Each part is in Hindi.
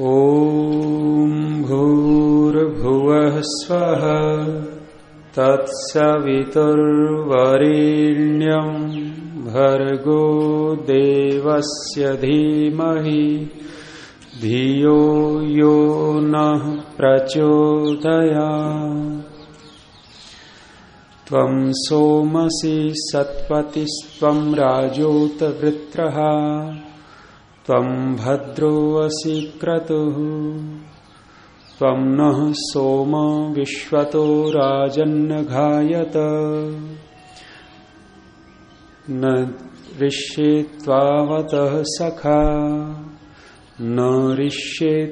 ॐ भूर्भुवः स्वः तत्सवितुर्वरेण्यम् भर्गो देवस्य धीमहि। धियो यो नः प्रचोदया त्वं सोमसि सत्पतिस्त्वं राजोतवृत्रः। त्वं भद्रोऽसि नः सोम विश्वतो राजन्नघायत। न ऋष्ये सखा। न ऋष्ये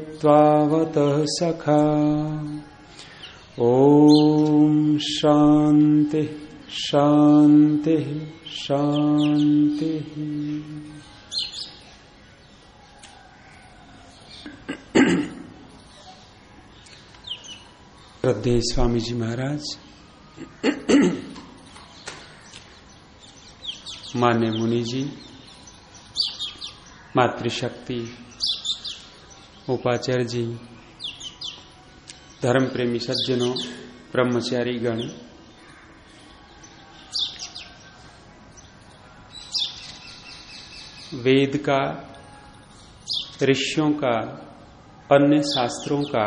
सखा। ॐ शान्तिः शान्तिः शान्तिः। श्रद्धेय स्वामी जी महाराज मान्य मुनि जी मातृशक्ति उपाचार्य जी धर्म प्रेमी सज्जनों ब्रह्मचारी गण वेद का ऋषियों का अन्य शास्त्रों का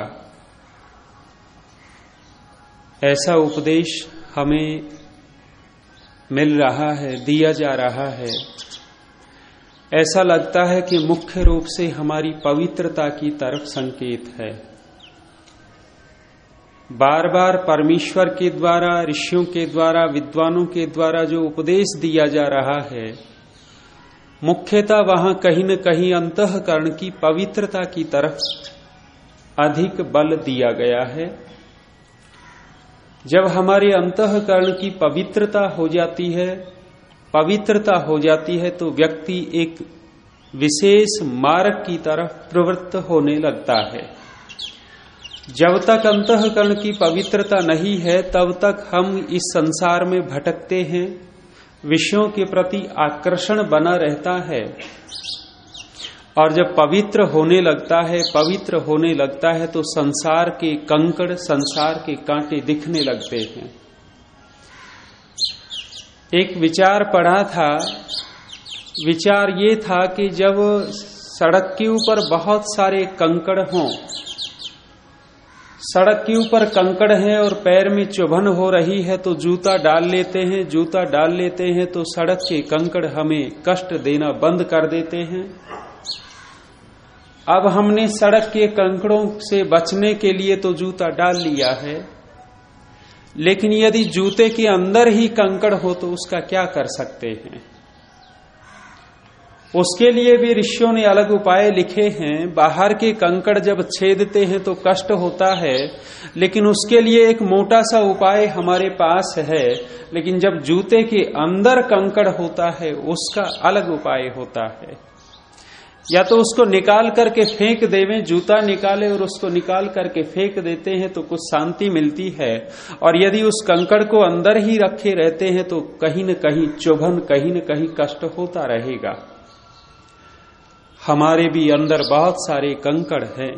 ऐसा उपदेश हमें मिल रहा है, दिया जा रहा है। ऐसा लगता है कि मुख्य रूप से हमारी पवित्रता की तरफ़ संकेत है। बार बार परमेश्वर के द्वारा, ऋषियों के द्वारा, विद्वानों के द्वारा जो उपदेश दिया जा रहा है, मुख्यतः वहाँ कहीं न कहीं अंतकरण की पवित्रता की तरफ़ अधिक बल दिया गया है। जब हमारे अंतकरण की पवित्रता हो जाती है, पवित्रता हो जाती है तो व्यक्ति एक विशेष मार्ग की तरफ़ प्रवृत्त होने लगता है। जब तक अंतकरण की पवित्रता नहीं है, तब तक हम इस संसार में भटकते हैं, विषयों के प्रति आकर्षण बना रहता है। और जब पवित्र होने लगता है, पवित्र होने लगता है तो संसार के कंकड़, संसार के कांटे दिखने लगते हैं। एक विचार पढ़ा था। विचार ये था कि जब सड़क के ऊपर बहुत सारे कंकड़ हों, सड़क के ऊपर कंकड़ है और पैर में चुभन हो रही है तो जूता डाल लेते हैं, जूता डाल लेते हैं तो सड़क के कंकड़ हमें कष्ट देना बंद कर देते हैं। अब हमने सड़क के कंकड़ों से बचने के लिए तो जूता डाल लिया है। लेकिन यदि जूते के अंदर ही कंकड़ हो तो उसका क्या कर सकते हैं? उसके लिए भी ऋषियों ने अलग उपाय लिखे हैं। बाहर के कंकड़ जब छेदते हैं तो कष्ट होता है, लेकिन उसके लिए एक मोटा सा उपाय हमारे पास है। लेकिन जब जूते के अंदर कंकड़ होता है, उसका अलग उपाय होता है। या तो उसको निकाल करके फेंक देवे, जूता निकाले और उसको निकाल करके फेंक देते हैं तो कुछ शांति मिलती है। और यदि उस कंकड़ को अंदर ही रखे रहते हैं तो कहीं न कहीं चुभन, कहीं न कहीं कष्ट होता रहेगा। हमारे भी अंदर बहुत सारे कंकड़ हैं।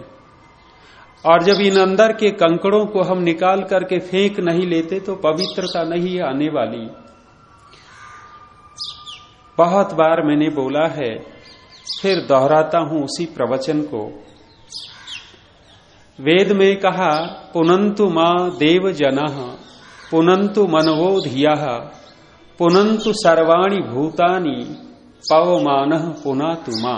और जब इन अंदर के कंकड़ों को हम निकाल करके फेंक नहीं लेते तो पवित्रता नहीं आने वाली। बहुत बार मैंने बोला है फिर दोहराता हूँ उसी प्रवचन को। वेद में कहा, पुनंतु माँ देव जना पुनंतु मनवो धिया, पुनंतु सर्वाणी भूतानी, पवमान पुना तुमा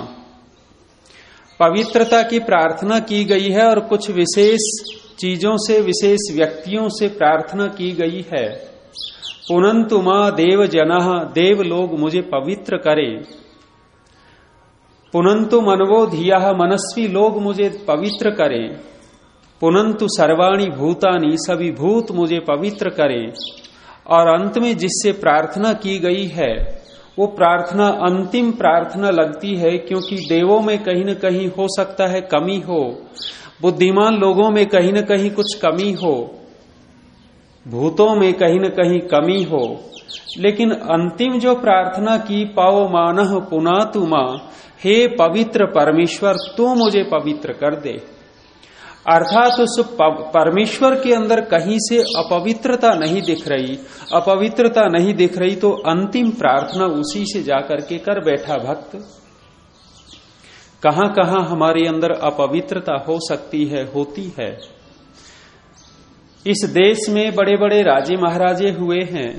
पवित्रता की प्रार्थना की गई है और कुछ विशेष चीज़ों से, विशेष व्यक्तियों से प्रार्थना की गई है। पुनंतु माँ देव जना देव लोग मुझे पवित्र करे। पुनंतु मनवो धिया मनस्वी लोग मुझे पवित्र करे। पुनंतु सर्वाणी भूतानी सभी भूत मुझे पवित्र करे। और अंत में जिससे प्रार्थना की गई है, वो प्रार्थना अंतिम प्रार्थना लगती है, क्योंकि देवों में कहीं न कहीं हो सकता है कमी हो। बुद्धिमान लोगों में कहीं न कहीं कुछ कमी हो। भूतों में कहीं न कहीं कमी हो। लेकिन अंतिम जो प्रार्थना की पाओ मान पुना तुमा हे पवित्र परमेश्वर, तू मुझे पवित्र कर दे। अर्थात उस परमेश्वर के अंदर कहीं से अपवित्रता नहीं दिख रही, अपवित्रता नहीं दिख रही तो अंतिम प्रार्थना उसी से जाकर के कर बैठा भक्त। कहाँ कहाँ हमारे अंदर अपवित्रता हो सकती है, होती है। इस देश में बड़े बड़े राजे महाराजे हुए हैं।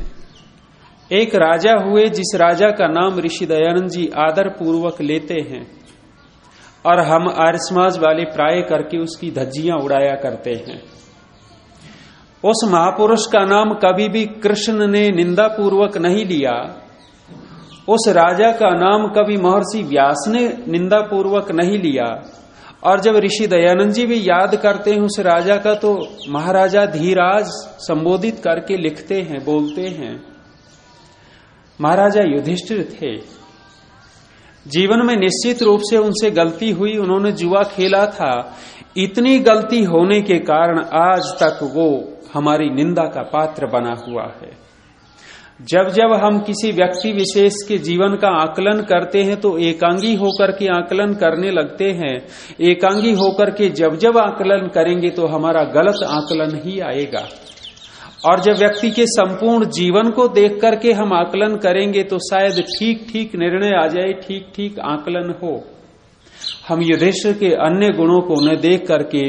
एक राजा हुए जिस राजा का नाम ऋषि दयानंद जी आदर पूर्वक लेते हैं और हम आर्य समाज वाले प्राय करके उसकी धज्जियाँ उड़ाया करते हैं। उस महापुरुष का नाम कभी भी कृष्ण ने निंदा पूर्वक नहीं लिया। उस राजा का नाम कभी महर्षि व्यास ने निंदा पूर्वक नहीं लिया। और जब ऋषि दयानंद जी भी याद करते हैं उस राजा का तो महाराजा धीराज संबोधित करके लिखते हैं, बोलते हैं महाराजा युधिष्ठिर थे। जीवन में निश्चित रूप से उनसे गलती हुई, उन्होंने जुआ खेला था। इतनी गलती होने के कारण आज तक वो हमारी निंदा का पात्र बना हुआ है। जब जब हम किसी व्यक्ति विशेष के जीवन का आकलन करते हैं तो एकांगी होकर के आकलन करने लगते हैं। एकांगी होकर के जब जब आकलन करेंगे तो हमारा गलत आकलन ही आएगा। और जब व्यक्ति के संपूर्ण जीवन को देख करके हम आकलन करेंगे तो शायद ठीक ठीक निर्णय आ जाए ठीक ठीक आकलन हो। हम युधिष्ठिर के अन्य गुणों को न देख करके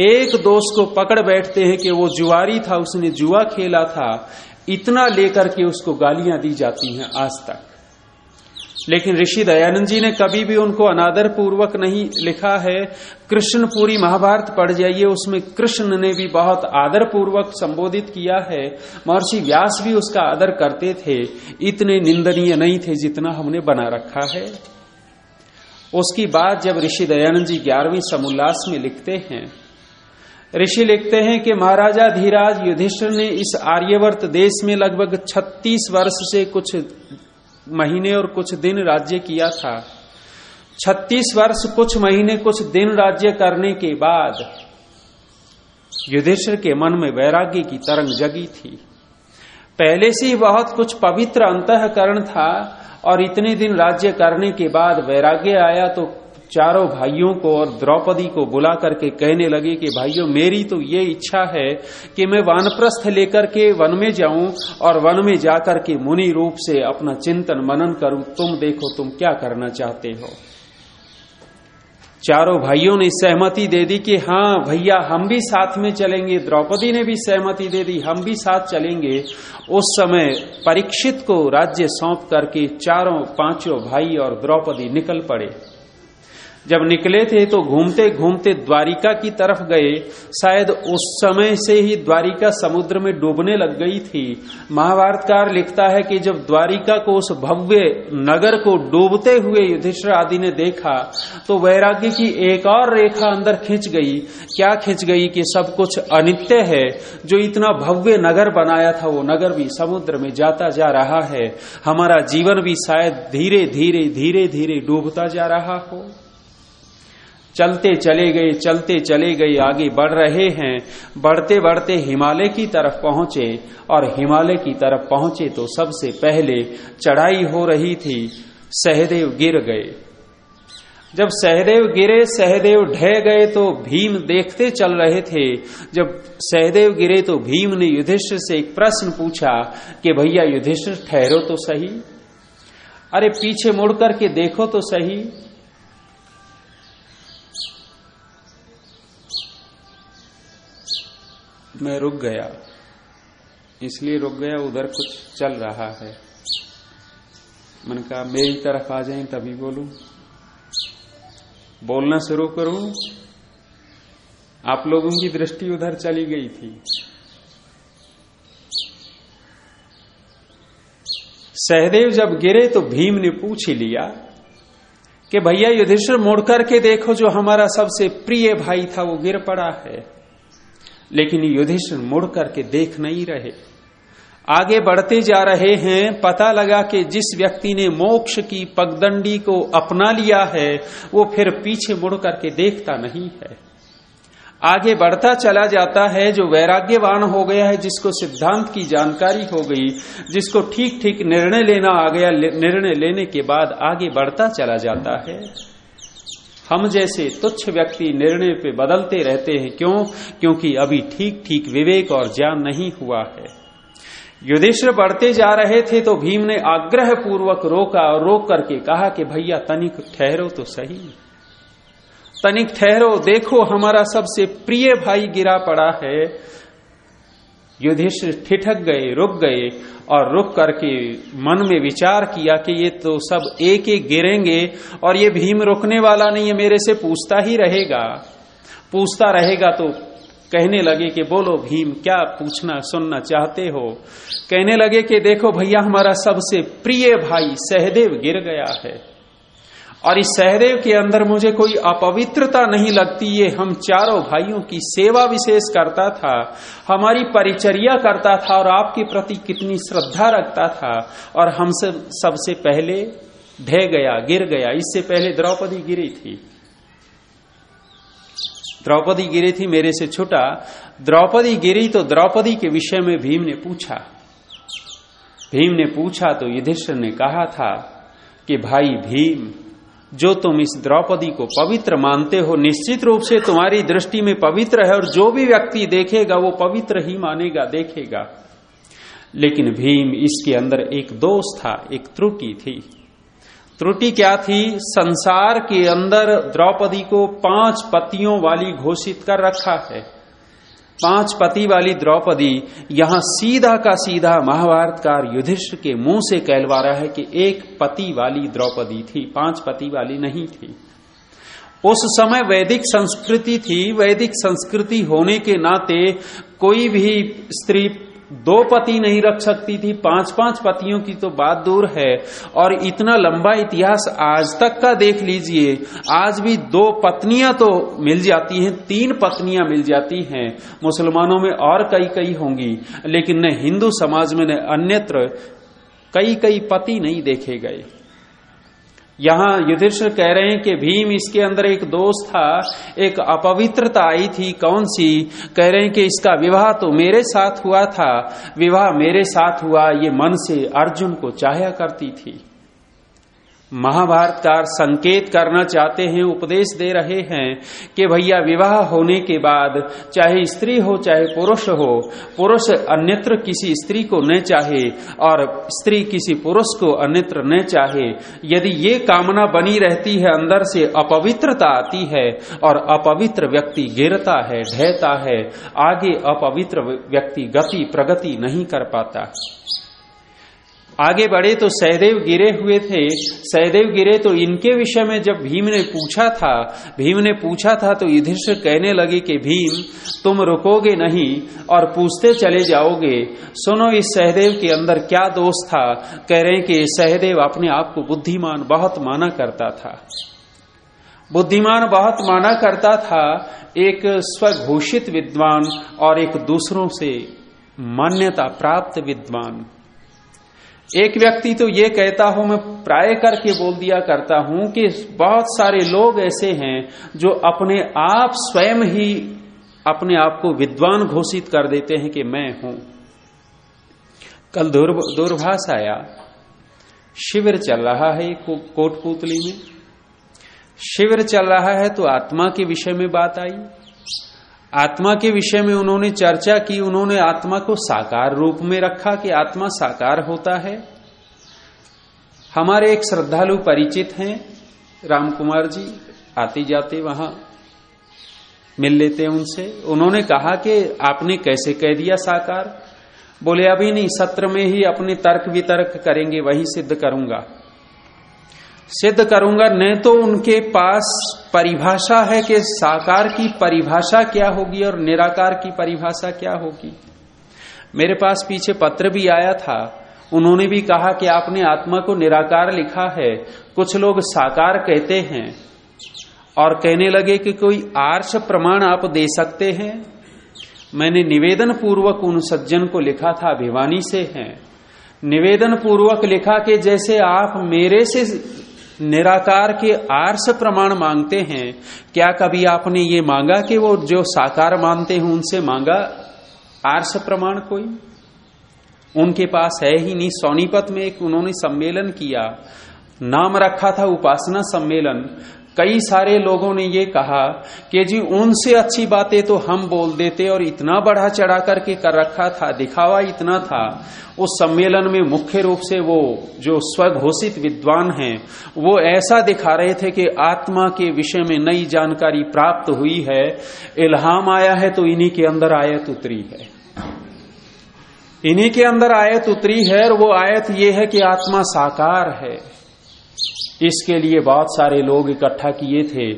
एक दोष को पकड़ बैठते हैं कि वो जुआरी था, उसने जुआ खेला था, इतना लेकर के उसको गालियाँ दी जाती हैं आज तक। लेकिन ऋषि दयानंद जी ने कभी भी उनको अनादर पूर्वक नहीं लिखा है। कृष्ण पूरी महाभारत पढ़ जाइए, उसमें कृष्ण ने भी बहुत आदर पूर्वक संबोधित किया है। महर्षि व्यास भी उसका आदर करते थे, इतने निंदनीय नहीं थे जितना हमने बना रखा है। उसकी बात जब ऋषि दयानंद जी ग्यारहवीं समोल्लास में लिखते हैं, ऋषि लिखते हैं कि महाराजा धीराज युधिष्ठिर ने इस आर्यवर्त देश में लगभग 36 वर्ष से कुछ महीने और कुछ दिन राज्य किया था। 36 वर्ष कुछ महीने कुछ दिन राज्य करने के बाद युधिष्ठिर के मन में वैराग्य की तरंग जगी थी। पहले से ही बहुत कुछ पवित्र अंतकरण था और इतने दिन राज्य करने के बाद वैराग्य आया तो चारों भाइयों को और द्रौपदी को बुला करके कहने लगे कि भाइयों, मेरी तो ये इच्छा है कि मैं वानप्रस्थ लेकर के वन में जाऊँ और वन में जाकर के मुनि रूप से अपना चिंतन मनन करूँ। तुम देखो, तुम क्या करना चाहते हो? चारों भाइयों ने सहमति दे दी कि हाँ भैया, हम भी साथ में चलेंगे। द्रौपदी ने भी सहमति दे दी, हम भी साथ चलेंगे। उस समय परीक्षित को राज्य सौंप करके चारों पाँचों भाई और द्रौपदी निकल पड़े। जब निकले थे तो घूमते घूमते द्वारिका की तरफ़ गए। शायद उस समय से ही द्वारिका समुद्र में डूबने लग गई थी। महाभारतकार लिखता है कि जब द्वारिका को उस भव्य नगर को डूबते हुए युधिष्ठिर आदि ने देखा तो वैराग्य की एक और रेखा अंदर खिंच गई। क्या खिंच गई कि सब कुछ अनित्य है? जो इतना भव्य नगर बनाया था, वो नगर भी समुद्र में जाता जा रहा है। हमारा जीवन भी शायद धीरे धीरे धीरे धीरे डूबता जा रहा हो। चलते चले गए, चलते चले गए, आगे बढ़ रहे हैं। बढ़ते बढ़ते हिमालय की तरफ़ पहुँचे और हिमालय की तरफ़ पहुँचे तो सबसे पहले चढ़ाई हो रही थी, सहदेव गिर गए। जब सहदेव गिरे, सहदेव ढह गए तो भीम देखते चल रहे थे। जब सहदेव गिरे तो भीम ने युधिष्ठिर से एक प्रश्न पूछा कि भैया, युधिष्ठिर ठहरो तो सही? अरे, पीछे मुड़ करके देखो तो सही। मैं रुक गया। इसलिए रुक गया, उधर कुछ चल रहा है। मैंने कहा मेरी तरफ़ आ जाए, तभी बोलू। बोलना शुरू करूँ, आप लोगों की दृष्टि उधर चली गई थी। सहदेव जब गिरे तो भीम ने पूछ ही लिया कि भैया युधिष्ठिर मुड़ करके देखो जो हमारा सबसे प्रिय भाई था, वो गिर पड़ा है। लेकिन युधिष्ठिर मुड़ करके देख नहीं रहे। आगे बढ़ते जा रहे हैं, पता लगा कि जिस व्यक्ति ने मोक्ष की पगदंडी को अपना लिया है, वो फिर पीछे मुड़ करके देखता नहीं है। आगे बढ़ता चला जाता है, जो वैराग्यवान हो गया है, जिसको सिद्धांत की जानकारी हो गई, जिसको ठीक ठीक निर्णय लेना आ गया निर्णय लेने के बाद आगे बढ़ता चला जाता है। हम जैसे तुच्छ व्यक्ति निर्णय पे बदलते रहते हैं। क्यों? क्योंकि अभी ठीक ठीक विवेक और ज्ञान नहीं हुआ है। युधिष्ठिर बढ़ते जा रहे थे तो भीम ने आग्रह पूर्वक रोका और रोक करके कहा कि भैया, तनिक ठहरो तो सही। तनिक ठहरो, देखो हमारा सबसे प्रिय भाई गिरा पड़ा है। युधिष्ठिर ठिठक गए, रुक गए और रुक करके मन में विचार किया कि ये तो सब एक एक गिरेंगे और ये भीम रुकने वाला नहीं है, मेरे से पूछता ही रहेगा। पूछता रहेगा तो कहने लगे कि बोलो भीम, क्या पूछना सुनना चाहते हो? कहने लगे कि देखो भैया, हमारा सबसे प्रिय भाई सहदेव गिर गया है। और इस सहदेव के अंदर मुझे कोई अपवित्रता नहीं लगती, ये हम चारों भाइयों की सेवा विशेष करता था, हमारी परिचर्या करता था और आपके प्रति कितनी श्रद्धा रखता था और हमसे सबसे पहले ढह गया, गिर गया। इससे पहले द्रौपदी गिरी थी। द्रौपदी गिरी थी, मेरे से छुटा। द्रौपदी गिरी तो द्रौपदी के विषय में भीम ने पूछा। भीम ने पूछा तो युधिष्ठिर ने कहा था कि, भाई भीम जो तुम इस द्रौपदी को पवित्र मानते हो, निश्चित रूप से तुम्हारी दृष्टि में पवित्र है और जो भी व्यक्ति देखेगा, वो पवित्र ही मानेगा, देखेगा। लेकिन भीम इसके अंदर एक दोष था, एक त्रुटि थी। त्रुटि क्या थी? संसार के अंदर द्रौपदी को पाँच पतियों वाली घोषित कर रखा है। पाँच पति वाली द्रौपदी यहाँ सीधा का सीधा महाभारत कार युधिष्ठ के मुँह से कहलवा रहा है कि एक पति वाली द्रौपदी थी, पाँच पति वाली नहीं थी। उस समय वैदिक संस्कृति थी, वैदिक संस्कृति होने के नाते कोई भी स्त्री दो पति नहीं रख सकती थी पाँच पाँच पतियों की तो बात दूर है। और इतना लंबा इतिहास आज तक का देख लीजिए, आज भी दो पत्नियाँ तो मिल जाती हैं, तीन पत्नियाँ मिल जाती हैं। मुसलमानों में और कई कई होंगी, लेकिन न हिंदू समाज में, न अन्यत्र कई कई पति नहीं देखे गए। यहाँ युधिष्ठिर कह रहे हैं कि भीम इसके अंदर एक दोष था, एक अपवित्रता आई थी। कौन सी? कह रहे हैं कि इसका विवाह तो मेरे साथ हुआ था। विवाह मेरे साथ हुआ, ये मन से अर्जुन को चाहया करती थी। महाभारतकार संकेत करना चाहते हैं, उपदेश दे रहे हैं कि भैया विवाह होने के बाद, चाहे स्त्री हो, चाहे पुरुष हो, पुरुष अन्यत्र किसी स्त्री को न चाहे और स्त्री किसी पुरुष को अन्यत्र न चाहे, यदि ये कामना बनी रहती है, अंदर से अपवित्रता आती है और अपवित्र व्यक्ति गिरता है ढहता है, आगे अपवित्र व्यक्ति गति प्रगति नहीं कर पाता। आगे बढ़े तो सहदेव गिरे हुए थे। सहदेव गिरे तो इनके विषय में जब भीम ने पूछा था, भीम ने पूछा था तो युधिष्ठिर कहने लगे कि भीम, तुम रुकोगे नहीं और पूछते चले जाओगे। सुनो, इस सहदेव के अंदर क्या दोष था? कह रहे कि सहदेव अपने आप को बुद्धिमान, बहुत माना करता था। बुद्धिमान, बहुत माना करता था। एक स्वघोषित विद्वान और एक दूसरों से मान्यता प्राप्त विद्वान। एक व्यक्ति तो ये कहता हूँ, मैं प्राय करके बोल दिया करता हूँ कि बहुत सारे लोग ऐसे हैं जो अपने आप स्वयं ही अपने आप को विद्वान घोषित कर देते हैं कि मैं हूँ। कल दूरभाष आया। शिविर चल रहा है कोटपुतली में। शिविर चल रहा है तो आत्मा के विषय में बात आई। आत्मा के विषय में उन्होंने चर्चा की, उन्होंने आत्मा को साकार रूप में रखा कि आत्मा साकार होता है। हमारे एक श्रद्धालु परिचित हैं राम कुमार जी, आते जाते वहाँ मिल लेते हैं उनसे। उन्होंने कहा कि आपने कैसे कह दिया साकार? बोले, अभी नहीं, सत्र में ही अपने तर्क वितर्क करेंगे, वही सिद्ध करूँगा। सिद्ध करूँगा, न तो उनके पास परिभाषा है कि साकार की परिभाषा क्या होगी और निराकार की परिभाषा क्या होगी। मेरे पास पीछे पत्र भी आया था। उन्होंने भी कहा कि आपने आत्मा को निराकार लिखा है। कुछ लोग साकार कहते हैं और कहने लगे कि कोई आर्ष प्रमाण आप दे सकते हैं। मैंने निवेदन पूर्वक उन सज्जन को लिखा था भिवानी से हैं। निवेदन पूर्वक लिखा कि जैसे आप मेरे से निराकार के आर्स प्रमाण मांगते हैं। क्या कभी आपने ये मांगा कि वो जो साकार मानते हैं, उनसे मांगा आर्स प्रमाण कोई? उनके पास है ही नहीं, सोनीपत में एक उन्होंने सम्मेलन किया। नाम रखा था उपासना सम्मेलन। कई सारे लोगों ने ये कहा कि जी उनसे अच्छी बातें तो हम बोल देते और इतना बढ़ा चढ़ा करके कर रखा था, दिखावा इतना था। उस सम्मेलन में मुख्य रूप से वो जो स्वघोषित विद्वान हैं, वो ऐसा दिखा रहे थे कि आत्मा के विषय में नई जानकारी प्राप्त हुई है। इल्हाम आया है तो इन्हीं के अंदर आयत उतरी है। इन्हीं के अंदर आयत उतरी है और वो आयत ये है कि आत्मा साकार है। इसके लिए बहुत सारे लोग इकट्ठा किए थे।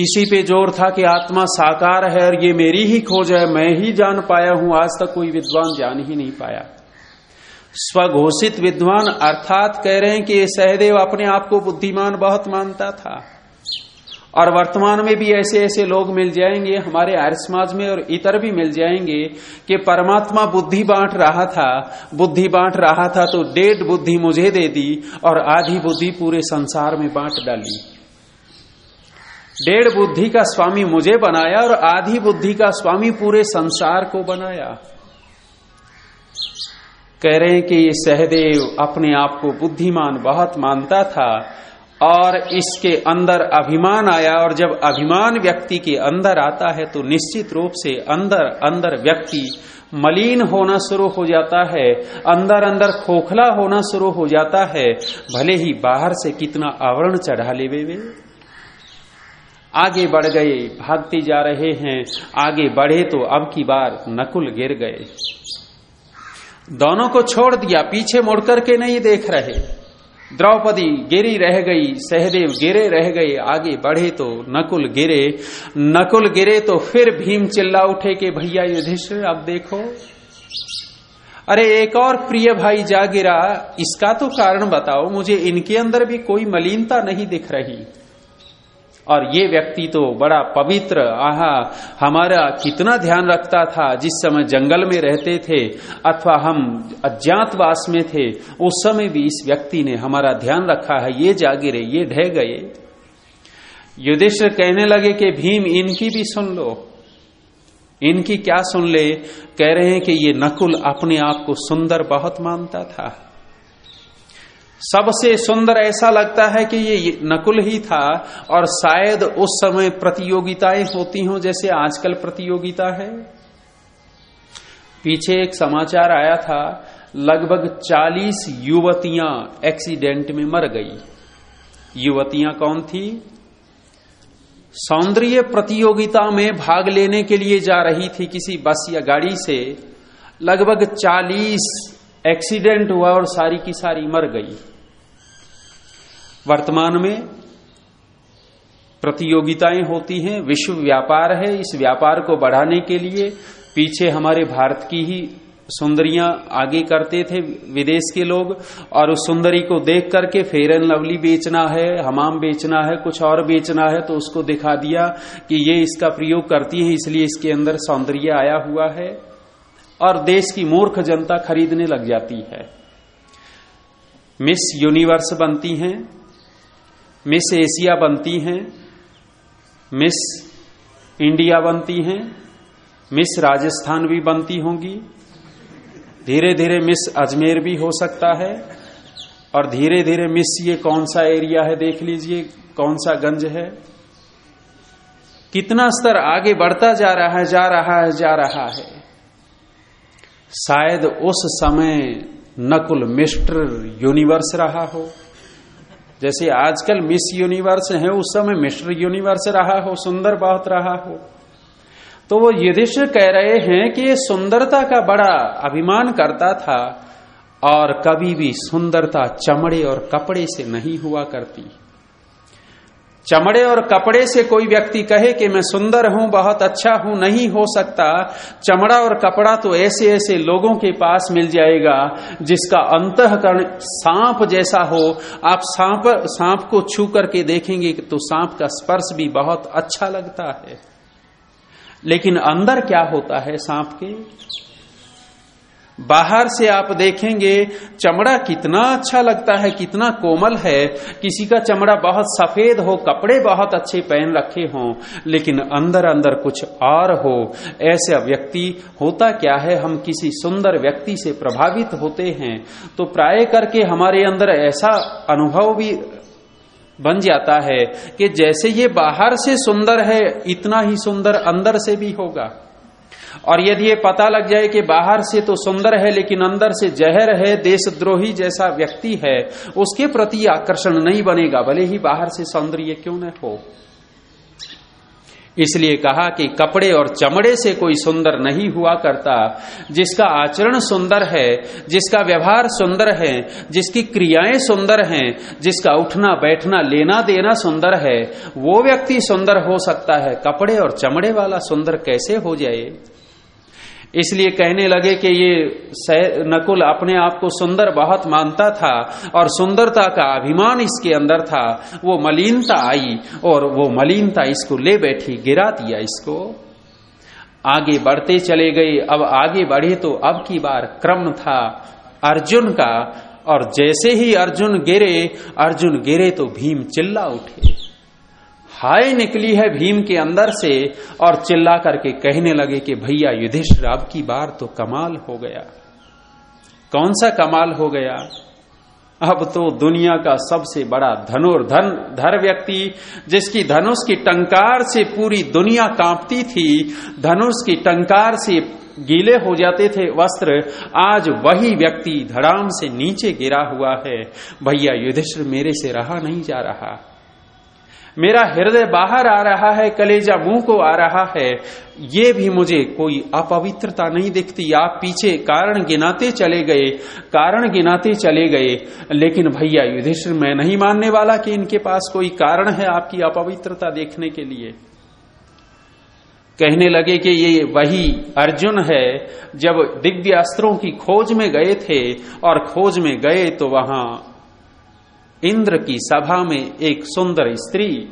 इसी पे ज़ोर था कि आत्मा साकार है और ये मेरी ही खोज है, मैं ही जान पाया हूँ, आज तक कोई विद्वान जान ही नहीं पाया। स्वघोषित विद्वान अर्थात कह रहे हैं कि सहदेव अपने आप को बुद्धिमान बहुत मानता था। और वर्तमान में भी ऐसे ऐसे लोग मिल जाएँगे, हमारे आर्य समाज में और इतर भी मिल जाएँगे कि परमात्मा बुद्धि बांट रहा था, बुद्धि बांट रहा था तो डेढ़ बुद्धि मुझे दे दी और आधी बुद्धि पूरे संसार में बांट डाली। डेढ़ बुद्धि का स्वामी मुझे बनाया और आधी बुद्धि का स्वामी पूरे संसार को बनाया। कह रहे हैं कि ये सहदेव अपने आप को बुद्धिमान, बहुत मानता था और इसके अंदर अभिमान आया, और जब अभिमान व्यक्ति के अंदर आता है तो निश्चित रूप से अंदर अंदर व्यक्ति मलिन होना शुरू हो जाता है, अंदर अंदर खोखला होना शुरू हो जाता है। भले ही बाहर से कितना आवरण चढ़ा ले वे। आगे बढ़ गए, भागते जा रहे हैं, आगे बढ़े तो अब की बार नकुल गिर गए। दोनों को छोड़ दिया, पीछे मुड़ करके नहीं देख रहे। द्रौपदी गिरी रह गई, सहदेव गिरे रह गए, आगे बढ़े तो नकुल गिरे। नकुल गिरे तो फिर भीम चिल्ला उठे के, भैया युधिष्ठिर, अब देखो। अरे, एक और प्रिय भाई जा गिरा, इसका तो कारण बताओ, मुझे इनके अंदर भी कोई मलिनता नहीं दिख रही। और ये व्यक्ति तो बड़ा पवित्र, आहा, हमारा कितना ध्यान रखता था जिस समय जंगल में रहते थे, अथवा हम अज्ञातवास में थे, उस समय भी इस व्यक्ति ने हमारा ध्यान रखा है, ये जागिरे ये ढह गए। युधिष्ठिर कहने लगे कि, भीम, इनकी भी सुन लो। इनकी क्या सुन ले? कह रहे हैं कि, ये नकुल अपने आप को सुंदर बहुत मानता था। सबसे सुंदर ऐसा लगता है कि ये नकुल ही था और शायद उस समय प्रतियोगिताएँ होती हों जैसे आजकल प्रतियोगिता है। पीछे एक समाचार आया था, लगभग 40 युवतियाँ एक्सीडेंट में मर गई। युवतियाँ कौन थी? सौंदर्य प्रतियोगिता में भाग लेने के लिए जा रही थी किसी बस या गाड़ी से। लगभग 40 एक्सीडेंट हुआ और सारी की सारी मर गई। वर्तमान में प्रतियोगिताएँ होती हैं, विश्व व्यापार है। इस व्यापार को बढ़ाने के लिए पीछे हमारे भारत की ही सुंदरियाँ आगे करते थे, विदेश के लोग। और उस सुंदरी को देख करके फेयर एंड लवली बेचना है, हमाम बेचना है, कुछ और बेचना है तो उसको दिखा दिया कि ये इसका प्रयोग करती है, इसलिए इसके अंदर सौंदर्य आया हुआ है। और देश की मूर्ख जनता खरीदने लग जाती है। मिस यूनिवर्स बनती हैं, मिस एशिया बनती हैं, मिस इंडिया बनती हैं, मिस राजस्थान भी बनती होंगी। धीरे धीरे मिस अजमेर भी हो सकता है और धीरे धीरे मिस ये कौन सा एरिया है देख लीजिए, कौन सा गंज है। कितना स्तर आगे बढ़ता जा रहा है, जा रहा है, जा रहा है। शायद उस समय नकुल मिस्टर यूनिवर्स रहा हो। जैसे आजकल मिस यूनिवर्स है, उस समय मिस्टर यूनिवर्स रहा हो, सुंदर बहुत रहा हो। तो वो युधिष्ठिर कह रहे हैं कि सुंदरता का बड़ा अभिमान करता था और कभी भी सुंदरता चमड़े और कपड़े से नहीं हुआ करती। चमड़े और कपड़े से कोई व्यक्ति कहे कि मैं सुंदर हूँ, बहुत अच्छा हूँ, नहीं हो सकता। चमड़ा और कपड़ा तो ऐसे ऐसे लोगों के पास मिल जाएगा, जिसका अंतकरण सांप जैसा हो। आप सांप सांप को छू करके देखेंगे तो सांप का स्पर्श भी बहुत अच्छा लगता है। लेकिन अंदर क्या होता है सांप के? बाहर से आप देखेंगे, चमड़ा कितना अच्छा लगता है, कितना कोमल है। किसी का चमड़ा बहुत सफ़ेद हो, कपड़े बहुत अच्छे पहन रखे हों, लेकिन अंदर अंदर कुछ और हो। ऐसा व्यक्ति होता क्या है? हम किसी सुंदर व्यक्ति से प्रभावित होते हैं तो प्राय करके हमारे अंदर ऐसा अनुभव भी बन जाता है कि जैसे ये बाहर से सुंदर है, इतना ही सुंदर अंदर से भी होगा। और यदि ये पता लग जाए कि बाहर से तो सुंदर है, लेकिन अंदर से जहर है, देशद्रोही जैसा व्यक्ति है, उसके प्रति आकर्षण नहीं बनेगा। भले ही बाहर से सौंदर्य क्यों न हो। इसलिए कहा कि कपड़े और चमड़े से कोई सुंदर नहीं हुआ करता। जिसका आचरण सुंदर है, जिसका व्यवहार सुंदर है, जिसकी क्रियाएँ सुंदर हैं, जिसका उठना, बैठना, लेना देना सुंदर है, वो व्यक्ति सुंदर हो सकता है। कपड़े और चमड़े वाला सुंदर कैसे हो जाए? इसलिए कहने लगे कि ये नकुल अपने आप को सुंदर बहुत मानता था और सुंदरता का अभिमान इसके अंदर था। वो मलिनता आई और वो मलिनता इसको ले बैठी, गिरा दिया इसको। आगे बढ़ते चले गए। अब आगे बढ़े तो अब की बार क्रम था अर्जुन का। और जैसे ही अर्जुन गिरे अर्जुन गिरे तो भीम चिल्ला उठे। हाय निकली है भीम के अंदर से और चिल्ला करके कहने लगे कि भैया युधिष्ठिर, अब की बार तो कमाल हो गया। कौन सा कमाल हो गया? अब तो दुनिया का सबसे बड़ा धनुर्धन धर व्यक्ति, जिसकी धनुष की टंकार से पूरी दुनिया कांपती थी, धनुष की टंकार से गीले हो जाते थे वस्त्र, आज वही व्यक्ति धड़ाम से नीचे गिरा हुआ है। भैया युधिष्ठिर मेरे से रहा नहीं जा रहा। मेरा हृदय बाहर आ रहा है, कलेजा मुँह को आ रहा है। ये भी मुझे कोई अपवित्रता नहीं दिखती। आप पीछे कारण गिनाते चले गए, कारण गिनाते चले गए। लेकिन भैया, युधिष्ठिर, मैं नहीं मानने वाला कि इनके पास कोई कारण है आपकी अपवित्रता देखने के लिए। कहने लगे कि ये वही अर्जुन है, जब दिव्य अस्त्रों की खोज में गए थे, और खोज में गए तो वहाँ इंद्र की सभा में एक सुंदर स्त्री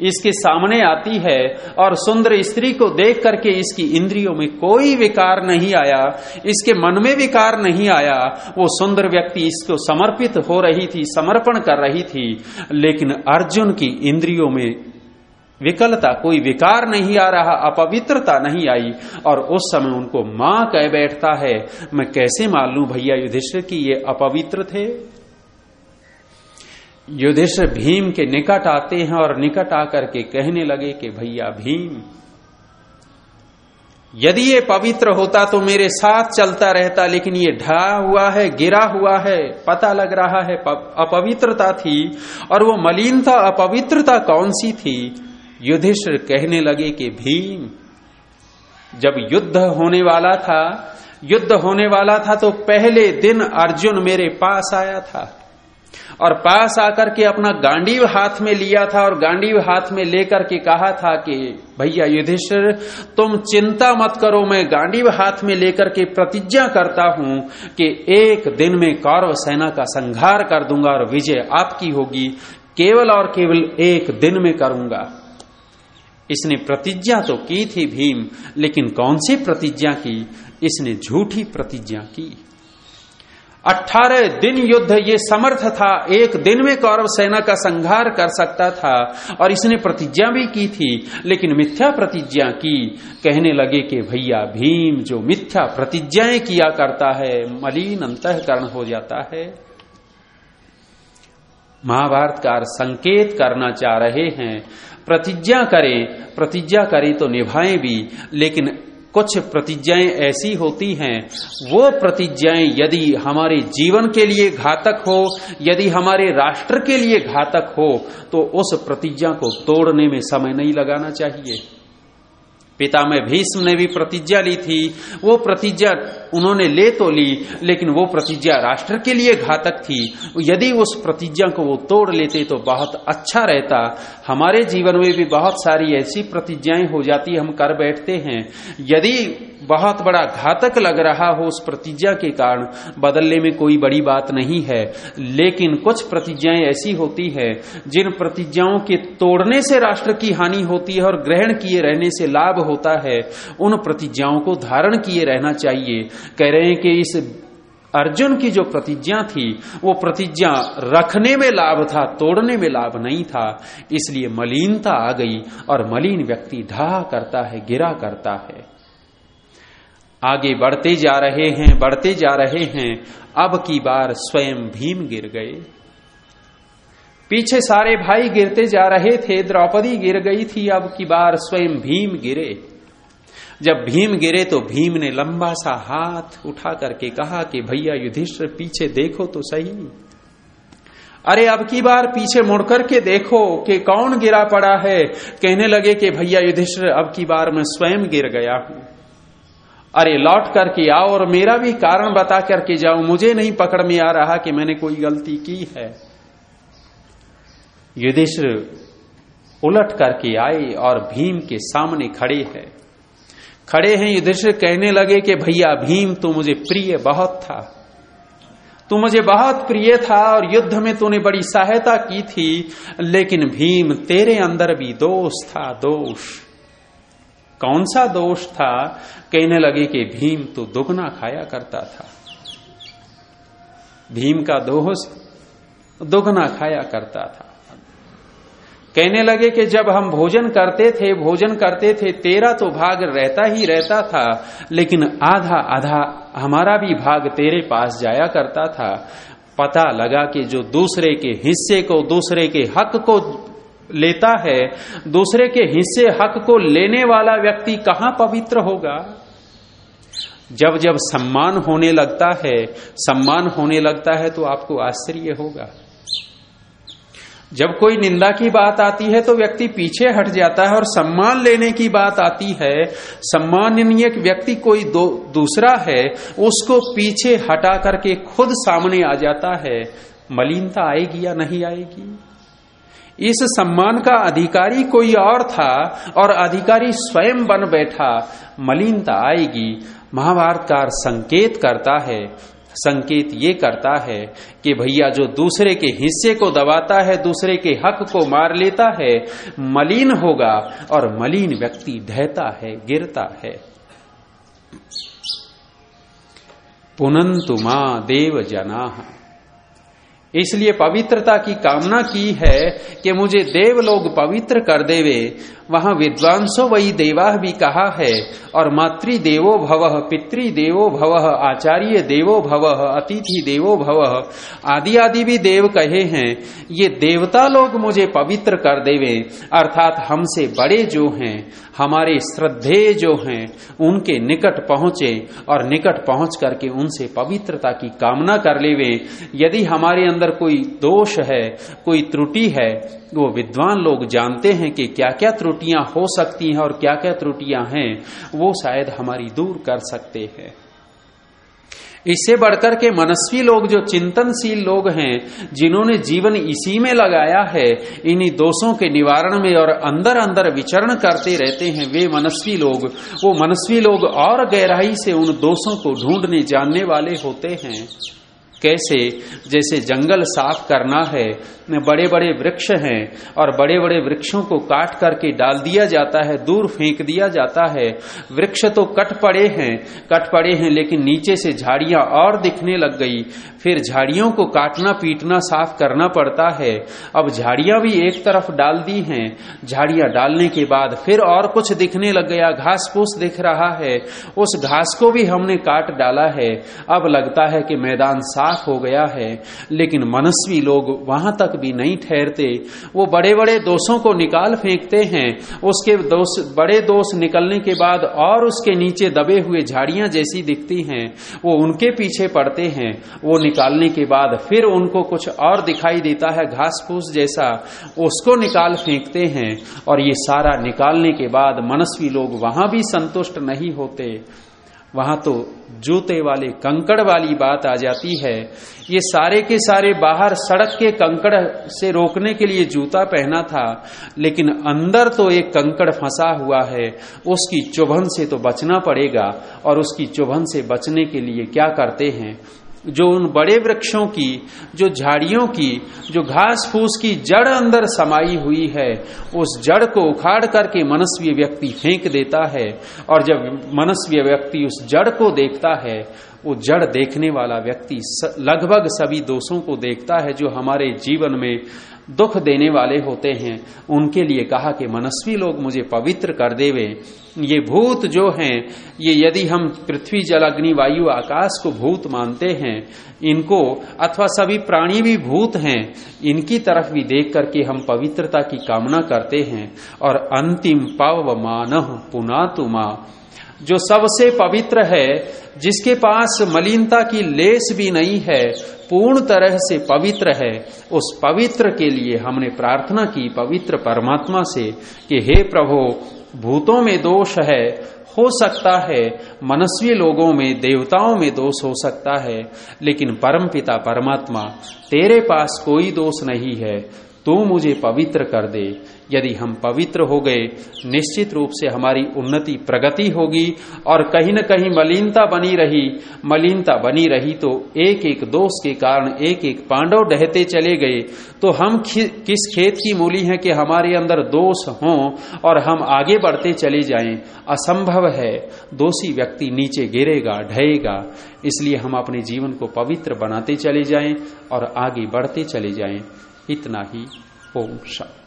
इसके सामने आती है और सुंदर स्त्री को देख करके इसकी इंद्रियों में कोई विकार नहीं आया, इसके मन में विकार नहीं आया, वो सुंदर व्यक्ति इसको समर्पित हो रही थी, समर्पण कर रही थी, लेकिन अर्जुन की इंद्रियों में विकलता कोई विकार नहीं आ रहा, अपवित्रता नहीं आई, और उस समय उनको माँ कह बैठता है, मैं कैसे मान लू भैया युधिष्ठिर की ये अपवित्र थे? युधिष्ठिर भीम के निकट आते हैं और निकट आकर के कहने लगे कि भैया भीम, यदि ये पवित्र होता तो मेरे साथ चलता रहता, लेकिन ये ढा हुआ है, गिरा हुआ है, पता लग रहा है अपवित्रता थी और वो मलिनता अपवित्रता कौन सी थी? युधिष्ठिर कहने लगे कि भीम, जब युद्ध होने वाला था, युद्ध होने वाला था तो पहले दिन अर्जुन मेरे पास आया था। और पास आकर के अपना गांडीव हाथ में लिया था और गांडीव हाथ में लेकर के कहा था कि, भैया युधिष्ठिर, तुम चिंता मत करो, मैं गांडीव हाथ में लेकर के प्रतिज्ञा करता हूँ कि एक दिन में कौरव सेना का संहार कर दूँगा और विजय आपकी होगी। केवल और केवल एक दिन में करूँगा। इसने प्रतिज्ञा तो की थी भीम, लेकिन कौन सी प्रतिज्ञा की? इसने झूठी प्रतिज्ञा की। अठारह दिन युद्ध, ये समर्थ था। एक दिन में कौरव सेना का संहार कर सकता था और इसने प्रतिज्ञा भी की थी, लेकिन मिथ्या प्रतिज्ञा की। कहने लगे कि भैया भीम, जो मिथ्या प्रतिज्ञाएँ किया करता है, मलिन अंतकरण हो जाता है। महाभारतकार संकेत करना चाह रहे हैं। प्रतिज्ञा करें प्रतिज्ञा करें तो निभाएँ भी, लेकिन कुछ प्रतिज्ञाएँ ऐसी होती हैं। वो प्रतिज्ञाएँ यदि हमारे जीवन के लिए घातक हो, यदि हमारे राष्ट्र के लिए घातक हो तो उस प्रतिज्ञा को तोड़ने में समय नहीं लगाना चाहिए। पिता में भीष्म ने भी प्रतिज्ञा ली थी। वो प्रतिज्ञा उन्होंने ले तो ली, लेकिन वो प्रतिज्ञा राष्ट्र के लिए घातक थी। यदि उस प्रतिज्ञा को वो तोड़ लेते तो बहुत अच्छा रहता। हमारे जीवन में भी बहुत सारी ऐसी प्रतिज्ञाएँ हो जाती, हम कर बैठते हैं। यदि बहुत बड़ा घातक लग रहा हो उस प्रतिज्ञा के कारण, बदलने में कोई बड़ी बात नहीं है। लेकिन कुछ प्रतिज्ञाएँ ऐसी होती है, जिन प्रतिज्ञाओं के तोड़ने से राष्ट्र की हानि होती है और ग्रहण किए रहने से लाभ होता है, उन प्रतिज्ञाओं को धारण किए रहना चाहिए। कह रहे हैं कि इस अर्जुन की जो प्रतिज्ञा थी, वो प्रतिज्ञा रखने में लाभ था, तोड़ने में लाभ नहीं था। इसलिए मलिनता आ गई और मलिन व्यक्ति ढहा करता है, गिरा करता है। आगे बढ़ते जा रहे हैं, बढ़ते जा रहे हैं। अब की बार स्वयं भीम गिर गए। पीछे सारे भाई गिरते जा रहे थे, द्रौपदी गिर गई थी, अब की बार स्वयं भीम गिरे। जब भीम गिरे तो भीम ने लंबा सा हाथ उठा करके कहा कि भैया युधिष्ठिर, पीछे देखो तो सही। अरे अब की बार पीछे मुड़ करके देखो कि कौन गिरा पड़ा है। कहने लगे कि भैया युधिष्ठिर, अब की बार मैं स्वयं गिर गया हूँ। अरे लौट करके आओ और मेरा भी कारण बता करके जाओ। मुझे नहीं पकड़ में आ रहा कि मैंने कोई गलती की है। युधिष्ठिर उलट करके आए और भीम के सामने खड़े हैं। खड़े हैं, युधिष्ठिर कहने लगे कि भैया, भीम, तू मुझे प्रिय बहुत था। तू मुझे बहुत प्रिय था और युद्ध में तूने बड़ी सहायता की थी, लेकिन भीम, तेरे अंदर भी दोष था, दोष। कौन सा दोष था? कहने लगे कि भीम तो दुगना खाया करता था। भीम का दोष दुगना खाया करता था। कहने लगे कि जब हम भोजन करते थे, भोजन करते थे, तेरा तो भाग रहता ही रहता था, लेकिन आधा आधा हमारा भी भाग तेरे पास जाया करता था। पता लगा कि जो दूसरे के हिस्से को, दूसरे के हक को लेता है, दूसरे के हिस्से हक को लेने वाला व्यक्ति कहाँ पवित्र होगा? जब जब सम्मान होने लगता है, सम्मान होने लगता है तो आपको आश्चर्य होगा। जब कोई निंदा की बात आती है तो व्यक्ति पीछे हट जाता है और सम्मान लेने की बात आती है। सम्माननीय व्यक्ति कोई दो, दूसरा है उसको पीछे हटा करके खुद सामने आ जाता है। मलिनता आएगी या नहीं आएगी? इस सम्मान का अधिकारी कोई और था और अधिकारी स्वयं बन बैठा। मलिनता आएगी। महाभारत महाभारतकार संकेत करता है संकेत ये करता है कि भैया जो दूसरे के हिस्से को दबाता है, दूसरे के हक को मार लेता है, मलिन होगा और मलिन व्यक्ति ढहता है, गिरता है। पुनंतु माँ देव जना। इसलिए पवित्रता की कामना की है कि मुझे देव लोग पवित्र कर देवे। वहाँ विद्वांसो वही देवा भी कहा है, और मातृ देवो भव, पितृ देवो भव, आचार्य देवो भव, अतिथि देवो भव, आदि आदि भी देव कहे हैं। ये देवता लोग मुझे पवित्र कर देवे, अर्थात हमसे बड़े जो हैं, हमारे श्रद्धेय जो हैं, उनके निकट पहुँचे, और निकट पहुँच करके उनसे पवित्रता की कामना कर लेवे। यदि हमारे अंदर कोई दोष है, कोई त्रुटि है, वो विद्वान लोग जानते हैं कि क्या क्या त्रुटियाँ हो सकती हैं और क्या क्या त्रुटियाँ हैं, वो शायद हमारी दूर कर सकते हैं। इससे बढ़कर के मनस्वी लोग, जो चिंतनशील लोग हैं, जिन्होंने जीवन इसी में लगाया है, इन्हीं दोषों के निवारण में और अंदर अंदर विचरण करते रहते हैं वे मनस्वी लोग। वो मनस्वी लोग और गहराई से उन दोषों को ढूँढने, जानने वाले होते हैं। कैसे जैसे जंगल साफ़ करना है बड़े बड़े वृक्ष हैं और बड़े बड़े वृक्षों को काट करके डाल दिया जाता है, दूर फेंक दिया जाता है। वृक्ष तो कट पड़े हैं, कट पड़े हैं, लेकिन नीचे से झाड़ियाँ और दिखने लग गई। फिर झाड़ियों को काटना, पीटना, साफ़ करना पड़ता है। अब झाड़ियाँ भी एक तरफ़ डाल दी हैं। झाड़ियाँ डालने के बाद फिर और कुछ दिखने लग गया घास फूस दिख रहा है। उस घास को भी हमने काट डाला है। अब लगता है कि मैदान साफ़ हो गया है, लेकिन मनस्वी लोग वहाँ तक भी नहीं ठहरते। वो बड़े बड़े दोषों को निकाल फेंकते हैं। उसके दोष, बड़े दोष निकलने के बाद और उसके नीचे दबे हुए झाड़ियाँ जैसी दिखती हैं। वो उनके पीछे पड़ते हैं। वो निकालने के बाद फिर उनको कुछ और दिखाई देता है घास फूस जैसा। उसको निकाल फेंकते हैं। और ये सारा निकालने के बाद मनस्वी लोग वहाँ भी संतुष्ट नहीं होते। वहाँ तो जूते वाले, कंकड़ वाली बात आ जाती है। ये सारे के सारे बाहर सड़क के कंकड़ से रोकने के लिए जूता पहना था, लेकिन अंदर तो एक कंकड़ फंसा हुआ है। उसकी चुभन से तो बचना पड़ेगा, और उसकी चुभन से बचने के लिए क्या करते हैं? जो उन बड़े वृक्षों की, जो झाड़ियों की, जो घास फूस की जड़ अंदर समाई हुई है, उस जड़ को उखाड़ करके मनस्वी व्यक्ति फेंक देता है और जब मनस्वी व्यक्ति उस जड़ को देखता है, वो जड़ देखने वाला व्यक्ति लगभग सभी दोषों को देखता है जो हमारे जीवन में दुख देने वाले होते हैं। उनके लिए कहा कि मनस्वी लोग मुझे पवित्र कर देवे ये भूत जो हैं, ये यदि हम पृथ्वी जल अग्नि वायु आकाश को भूत मानते हैं, इनको अथवा सभी प्राणी भी भूत हैं, इनकी तरफ़ भी देख करके हम पवित्रता की कामना करते हैं। और अंतिम पव मान पुना तुमा जो सबसे पवित्र है, जिसके पास मलिनता की लेस भी नहीं है, पूर्ण तरह से पवित्र है, उस पवित्र के लिए हमने प्रार्थना की पवित्र परमात्मा से कि हे प्रभु भूतों में दोष है, हो सकता है, मनस्वी लोगों में, देवताओं में दोष हो सकता है, लेकिन परम पिता परमात्मा, तेरे पास कोई दोष नहीं है, तू मुझे पवित्र कर दे यदि हम पवित्र हो गए, निश्चित रूप से हमारी उन्नति प्रगति होगी और कहीं न कहीं मलिनता बनी रही। मलिनता बनी रही तो एक एक दोष के कारण एक एक पांडव ढहते चले गए। तो हम किस खेत की मूली है कि हमारे अंदर दोष हों और हम आगे बढ़ते चले जाएँ? असंभव है। दोषी व्यक्ति नीचे गिरेगा, ढहेगा। इसलिए हम अपने जीवन को पवित्र बनाते चले जाएँ और आगे बढ़ते चले जाएँ। इतना ही। ओम शांति।